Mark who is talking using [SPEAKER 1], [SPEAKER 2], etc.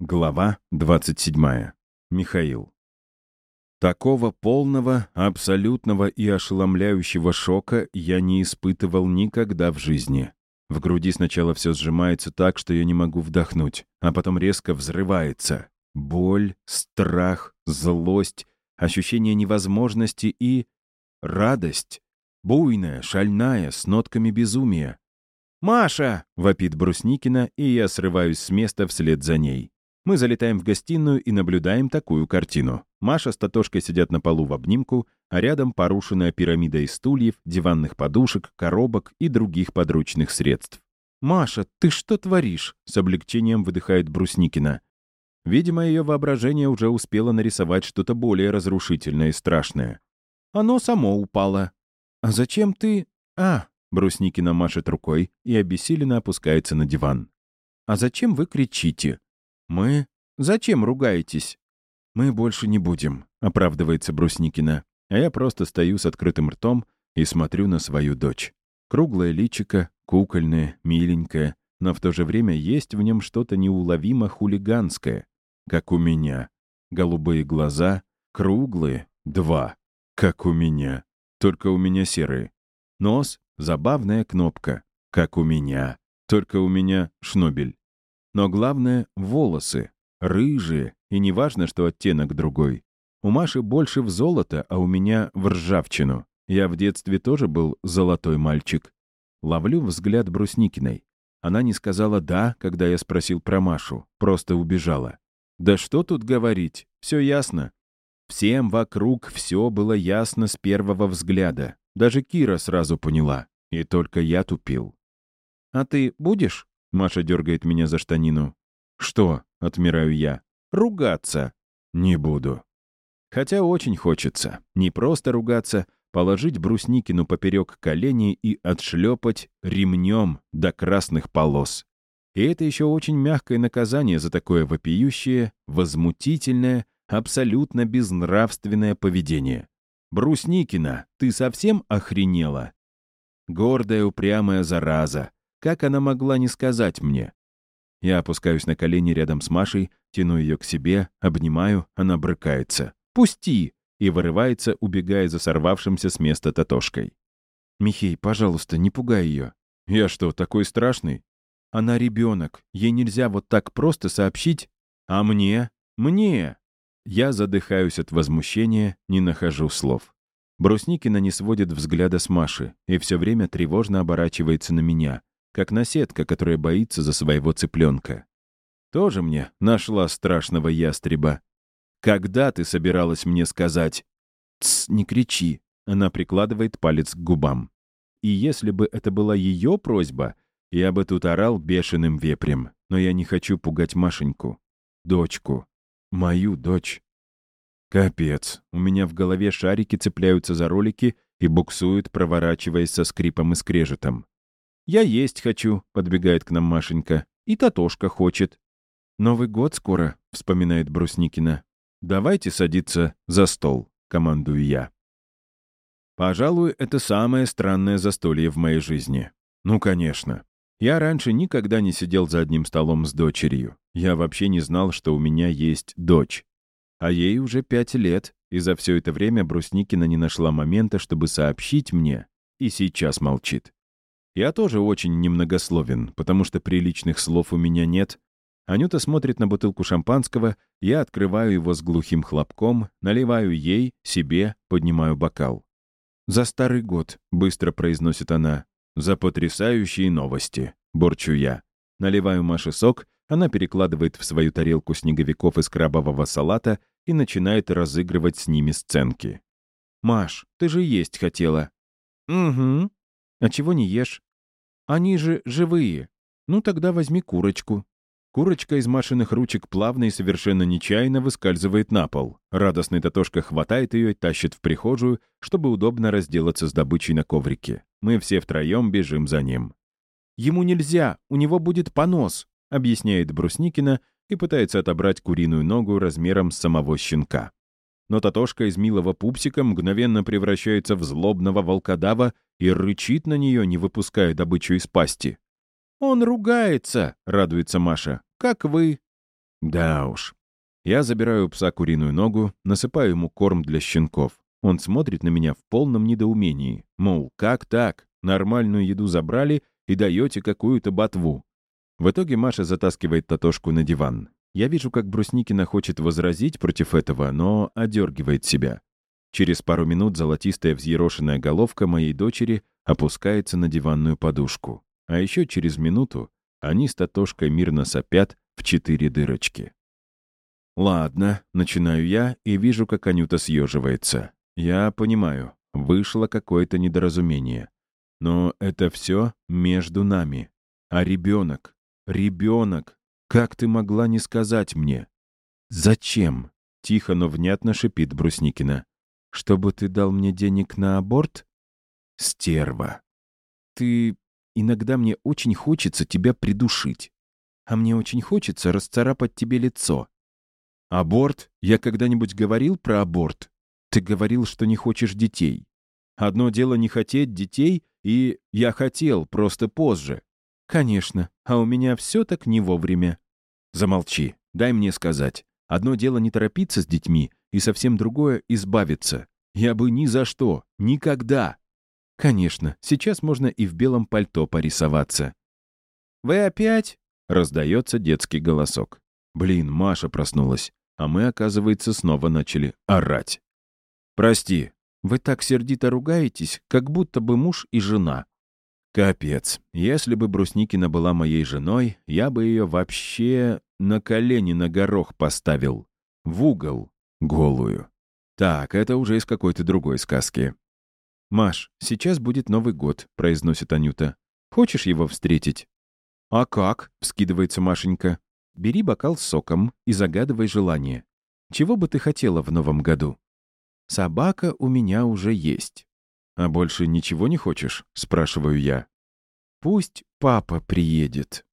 [SPEAKER 1] Глава 27. Михаил. Такого полного, абсолютного и ошеломляющего шока я не испытывал никогда в жизни. В груди сначала все сжимается так, что я не могу вдохнуть, а потом резко взрывается. Боль, страх, злость, ощущение невозможности и... радость. Буйная, шальная, с нотками безумия. «Маша!» — вопит Брусникина, и я срываюсь с места вслед за ней. Мы залетаем в гостиную и наблюдаем такую картину. Маша с Татошкой сидят на полу в обнимку, а рядом порушенная пирамида из стульев, диванных подушек, коробок и других подручных средств. «Маша, ты что творишь?» — с облегчением выдыхает Брусникина. Видимо, ее воображение уже успело нарисовать что-то более разрушительное и страшное. Оно само упало. «А зачем ты...» «А...» — Брусникина машет рукой и обессиленно опускается на диван. «А зачем вы кричите?» «Мы? Зачем ругаетесь?» «Мы больше не будем», — оправдывается Брусникина. А я просто стою с открытым ртом и смотрю на свою дочь. Круглое личико, кукольное, миленькое, но в то же время есть в нем что-то неуловимо хулиганское, как у меня. Голубые глаза, круглые, два, как у меня. Только у меня серые. Нос — забавная кнопка, как у меня. Только у меня шнобель. Но главное — волосы. Рыжие, и неважно, что оттенок другой. У Маши больше в золото, а у меня в ржавчину. Я в детстве тоже был золотой мальчик. Ловлю взгляд Брусникиной. Она не сказала «да», когда я спросил про Машу, просто убежала. Да что тут говорить, все ясно. Всем вокруг все было ясно с первого взгляда. Даже Кира сразу поняла. И только я тупил. «А ты будешь?» Маша дергает меня за штанину. «Что?» — отмираю я. «Ругаться». «Не буду». Хотя очень хочется. Не просто ругаться, положить Брусникину поперек коленей и отшлепать ремнем до красных полос. И это еще очень мягкое наказание за такое вопиющее, возмутительное, абсолютно безнравственное поведение. «Брусникина, ты совсем охренела?» Гордая, упрямая зараза, как она могла не сказать мне? Я опускаюсь на колени рядом с Машей, тяну ее к себе, обнимаю, она брыкается. «Пусти!» и вырывается, убегая за сорвавшимся с места Татошкой. «Михей, пожалуйста, не пугай ее». «Я что, такой страшный?» «Она ребенок. Ей нельзя вот так просто сообщить. А мне? Мне!» Я задыхаюсь от возмущения, не нахожу слов. Брусникина не сводит взгляда с Маши и все время тревожно оборачивается на меня, как наседка, которая боится за своего цыпленка. Тоже мне нашла страшного ястреба. Когда ты собиралась мне сказать? Тсс, не кричи. Она прикладывает палец к губам. И если бы это была ее просьба, я бы тут орал бешеным вепрем. Но я не хочу пугать Машеньку. Дочку. Мою дочь. Капец. У меня в голове шарики цепляются за ролики и буксуют, проворачиваясь со скрипом и скрежетом. «Я есть хочу», — подбегает к нам Машенька. «И Татошка хочет». «Новый год скоро», — вспоминает Брусникина. «Давайте садиться за стол», — командую я. Пожалуй, это самое странное застолье в моей жизни. Ну, конечно. Я раньше никогда не сидел за одним столом с дочерью. Я вообще не знал, что у меня есть дочь. А ей уже пять лет, и за все это время Брусникина не нашла момента, чтобы сообщить мне, и сейчас молчит. Я тоже очень немногословен, потому что приличных слов у меня нет. Анюта смотрит на бутылку шампанского, я открываю его с глухим хлопком, наливаю ей, себе, поднимаю бокал. «За старый год», — быстро произносит она. «За потрясающие новости», — борчу я. Наливаю Маше сок, она перекладывает в свою тарелку снеговиков из крабового салата и начинает разыгрывать с ними сценки. «Маш, ты же есть хотела». «Угу. А чего не ешь?» Они же живые. Ну тогда возьми курочку. Курочка из Машиных ручек плавно и совершенно нечаянно выскальзывает на пол. Радостный Татошка хватает ее и тащит в прихожую, чтобы удобно разделаться с добычей на коврике. Мы все втроем бежим за ним. «Ему нельзя, у него будет понос», — объясняет Брусникина и пытается отобрать куриную ногу размером с самого щенка но Татошка из милого пупсика мгновенно превращается в злобного волкодава и рычит на нее, не выпуская добычу из пасти. «Он ругается», — радуется Маша, — «как вы». Да уж. Я забираю у пса куриную ногу, насыпаю ему корм для щенков. Он смотрит на меня в полном недоумении. Мол, как так? Нормальную еду забрали и даете какую-то ботву. В итоге Маша затаскивает Татошку на диван. Я вижу, как Брусникина хочет возразить против этого, но одергивает себя. Через пару минут золотистая взъерошенная головка моей дочери опускается на диванную подушку. А еще через минуту они с Татошкой мирно сопят в четыре дырочки. «Ладно», — начинаю я и вижу, как Анюта съеживается. Я понимаю, вышло какое-то недоразумение. Но это все между нами. А ребенок, ребенок, как ты могла не сказать мне? Зачем? Тихо, но внятно шипит Брусникина. Чтобы ты дал мне денег на аборт? Стерва. Ты... Иногда мне очень хочется тебя придушить. А мне очень хочется расцарапать тебе лицо. Аборт? Я когда-нибудь говорил про аборт? Ты говорил, что не хочешь детей. Одно дело не хотеть детей, и я хотел, просто позже. Конечно, а у меня все так не вовремя. Замолчи, дай мне сказать. Одно дело не торопиться с детьми, и совсем другое — избавиться. Я бы ни за что, никогда. Конечно, сейчас можно и в белом пальто порисоваться. «Вы опять?» — раздается детский голосок. Блин, Маша проснулась, а мы, оказывается, снова начали орать. «Прости, вы так сердито ругаетесь, как будто бы муж и жена». Капец. Если бы Брусникина была моей женой, я бы ее вообще на колени на горох поставил. В угол. Голую. Так, это уже из какой-то другой сказки. «Маш, сейчас будет Новый год», — произносит Анюта. «Хочешь его встретить?» «А как?» — вскидывается Машенька. «Бери бокал с соком и загадывай желание. Чего бы ты хотела в Новом году?» Собака у меня уже есть. А больше ничего не хочешь? Спрашиваю я. Пусть папа приедет.